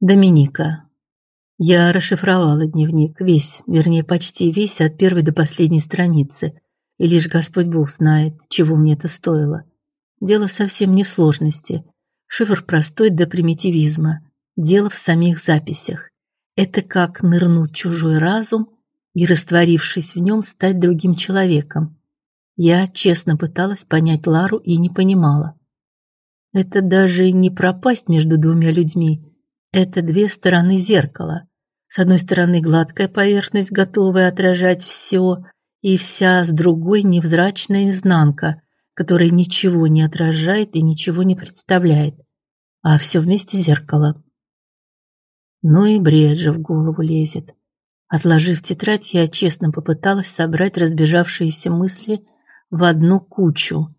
Доминика. Я расшифровала дневник весь, вернее, почти весь от первой до последней страницы, и лишь Господь Бог знает, чего мне это стоило. Дело совсем не в сложности. Шифр простой до примитивизма. Дело в самих записях. Это как нырнуть в чужой разум и, растворившись в нем, стать другим человеком. Я честно пыталась понять Лару и не понимала. Это даже не пропасть между двумя людьми, это две стороны зеркала. С одной стороны гладкая поверхность, готовая отражать все, и вся с другой невзрачная изнанка, которая ничего не отражает и ничего не представляет, а все вместе зеркало. Ну и бред же в голову лезет. Отложив тетрадь, я честно попыталась собрать разбежавшиеся мысли в одну кучу.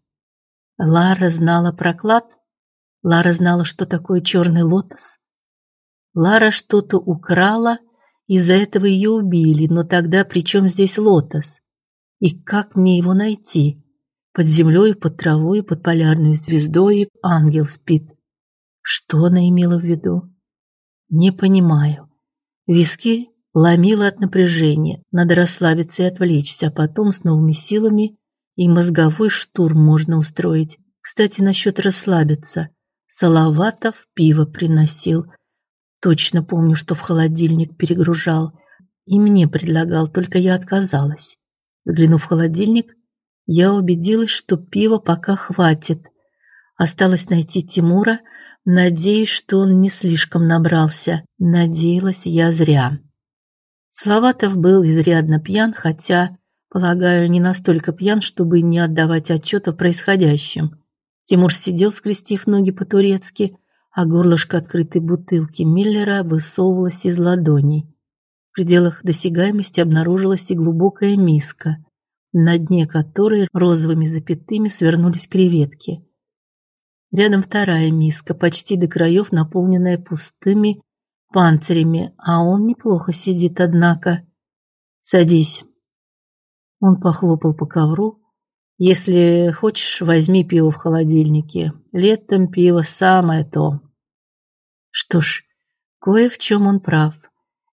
Лара знала про клад? Лара знала, что такое черный лотос? Лара что-то украла, из-за этого ее убили, но тогда при чем здесь лотос? И как мне его найти? Под землей, под травой, под полярной звездой ангел спит. Что она имела в виду? Не понимаю. Виски ломило от напряжения. Надо расслабиться и отвлечься, а потом с новыми силами и мозговой штурм можно устроить. Кстати, насчет расслабиться. Салаватов пиво приносил. Точно помню, что в холодильник перегружал. И мне предлагал, только я отказалась. Заглянув в холодильник, я убедилась, что пива пока хватит. Осталось найти Тимура, надеюсь, что он не слишком набрался. Надеялась я зря. Словатов был изрядно пьян, хотя, полагаю, не настолько пьян, чтобы не отдавать отчета в происходящем. Тимур сидел, скрестив ноги по-турецки, а горлышко открытой бутылки Миллера высовывалось из ладоней. В пределах досягаемости обнаружилась и глубокая миска, на дне которой розовыми запятыми свернулись креветки. Рядом вторая миска, почти до краев наполненная пустыми панцирями, а он неплохо сидит, однако. Садись. Он похлопал по ковру, если хочешь, возьми пиво в холодильнике. Летом пиво самое то. Что ж, кое в чем он прав.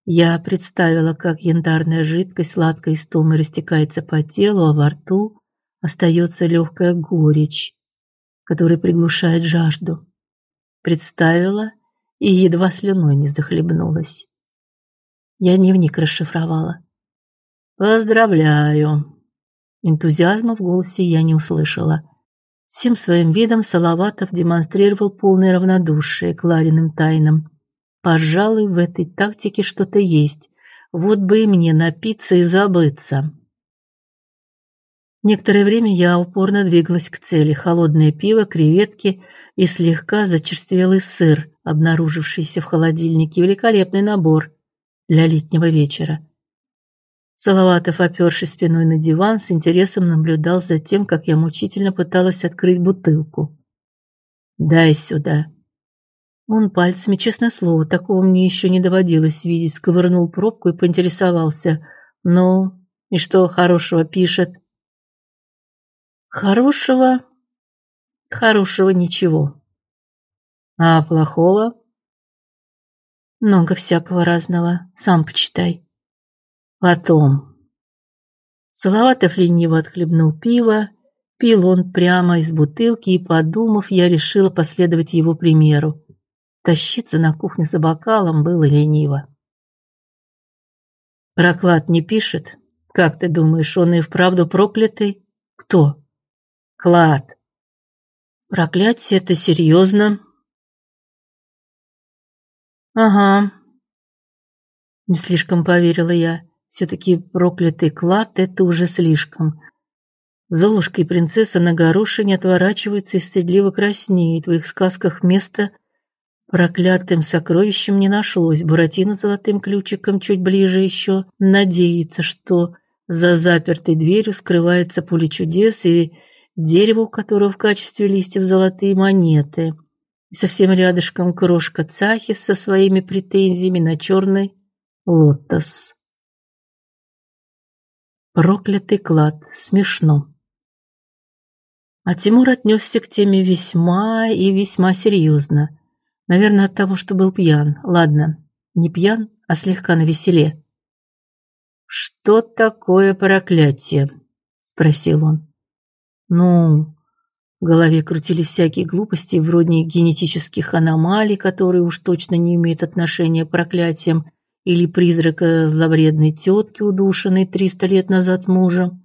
Я представила, как янтарная жидкость сладкой истомой растекается по телу, а во рту остается легкая горечь, которая приглушает жажду. Представила и едва слюной не захлебнулась. Я дневник расшифровала. Поздравляю, Энтузиазма в голосе я не услышала. Всем своим видом Салаватов демонстрировал полное равнодушие к Лариным тайнам. Пожалуй, в этой тактике что-то есть. Вот бы и мне напиться и забыться. Некоторое время я упорно двигалась к цели: холодное пиво, креветки и слегка зачерствелый сыр, обнаружившийся в холодильнике, великолепный набор для летнего вечера. Салаватов, опёршись спиной на диван, с интересом наблюдал за тем, как я мучительно пыталась открыть бутылку. "Дай сюда". Он пальцами, честное слово, такого мне еще не доводилось видеть, сковырнул пробку и поинтересовался: "Ну, и что хорошего пишет?" "Хорошего? Хорошего ничего. А плохого?" "Много всякого разного. Сам почитай". Потом. Салаватов лениво отхлебнул пиво, пил он прямо из бутылки, и, подумав, я решила последовать его примеру. Тащиться на кухню за бокалом было лениво. Проклад не пишет. Как ты думаешь, он и вправду проклятый? Кто? Клад. Проклятие это серьезно. Ага. Не слишком поверила я все таки проклятый клад это уже слишком. Золушка и принцесса на горошине отворачиваются и стыдливо краснеют. В их сказках места проклятым сокровищем не нашлось. Буратино золотым ключиком чуть ближе еще надеется, что за запертой дверью скрывается поле чудес и дерево, у которого в качестве листьев золотые монеты. И совсем рядышком крошка Цахи со своими претензиями на черный лотос. Проклятый клад. Смешно. А Тимур отнесся к теме весьма и весьма серьезно. Наверное, от того, что был пьян. Ладно, не пьян, а слегка навеселе. Что такое проклятие? спросил он. Ну, в голове крутились всякие глупости вроде генетических аномалий, которые уж точно не имеют отношения к проклятиям, или призрака зловредной тетки, удушенной 300 лет назад мужем.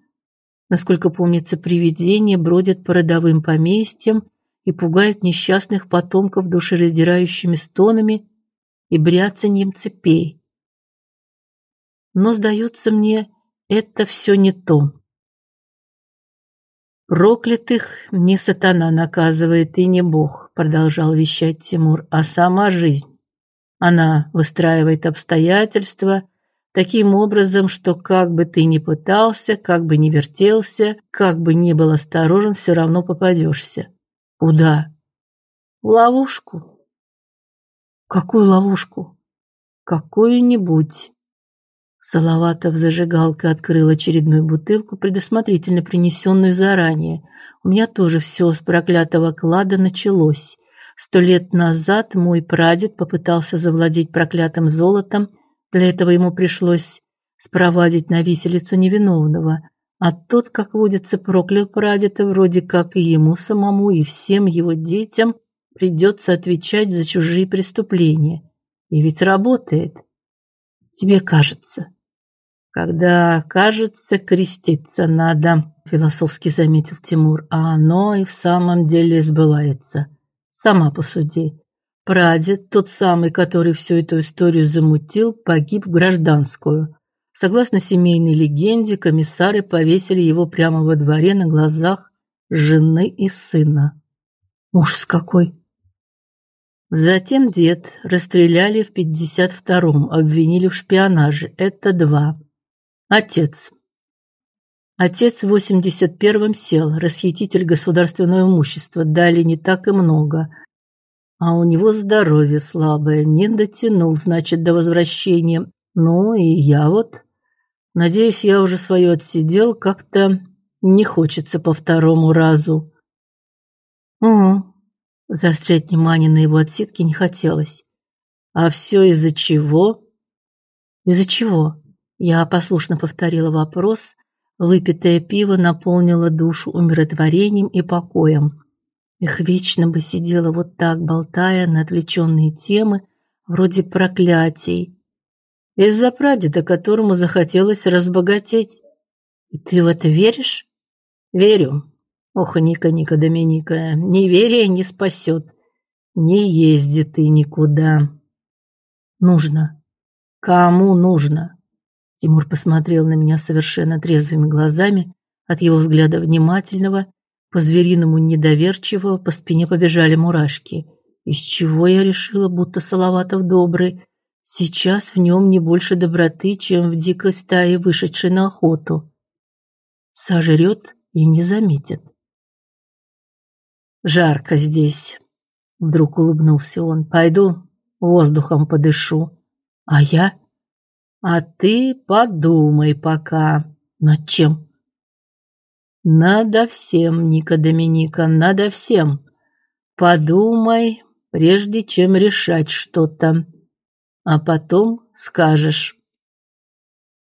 Насколько помнится, привидения бродят по родовым поместьям и пугают несчастных потомков душераздирающими стонами и бряцанием цепей. Но сдается мне, это все не то. Проклятых не сатана наказывает и не Бог, продолжал вещать Тимур, а сама жизнь. Она выстраивает обстоятельства таким образом, что как бы ты ни пытался, как бы ни вертелся, как бы ни был осторожен, все равно попадешься. Куда? В ловушку. Какую ловушку? Какую-нибудь. Салаватов зажигалкой открыл очередную бутылку, предусмотрительно принесенную заранее. У меня тоже все с проклятого клада началось. Сто лет назад мой прадед попытался завладеть проклятым золотом. Для этого ему пришлось спровадить на виселицу невиновного. А тот, как водится, проклял прадеда, вроде как и ему самому, и всем его детям придется отвечать за чужие преступления. И ведь работает. Тебе кажется. Когда кажется, креститься надо, философски заметил Тимур, а оно и в самом деле сбывается. Сама посуди. Прадед, тот самый, который всю эту историю замутил, погиб в гражданскую. Согласно семейной легенде, комиссары повесили его прямо во дворе на глазах жены и сына. Ужас какой! Затем дед расстреляли в 52-м, обвинили в шпионаже. Это два. Отец Отец в 81-м сел, расхититель государственного имущества, дали не так и много. А у него здоровье слабое, не дотянул, значит, до возвращения. Ну и я вот, надеюсь, я уже свое отсидел, как-то не хочется по второму разу. О, заострять внимание на его отсидке не хотелось. А все из-за чего? Из-за чего? Я послушно повторила вопрос Выпитое пиво наполнило душу умиротворением и покоем. Их вечно бы сидела вот так, болтая на отвлеченные темы, вроде проклятий. Из-за прадеда, которому захотелось разбогатеть. И ты в это веришь? Верю. Ох, Ника, Ника, Доминика, неверие не спасет. Не езди ты никуда. Нужно. Кому нужно? Тимур посмотрел на меня совершенно трезвыми глазами. От его взгляда внимательного, по-звериному недоверчивого, по спине побежали мурашки. Из чего я решила, будто Салаватов добрый. Сейчас в нем не больше доброты, чем в дикой стае, вышедшей на охоту. Сожрет и не заметит. Жарко здесь. Вдруг улыбнулся он. Пойду воздухом подышу. А я а ты подумай пока. Над чем? Надо всем, Ника Доминика, надо всем. Подумай, прежде чем решать что-то. А потом скажешь.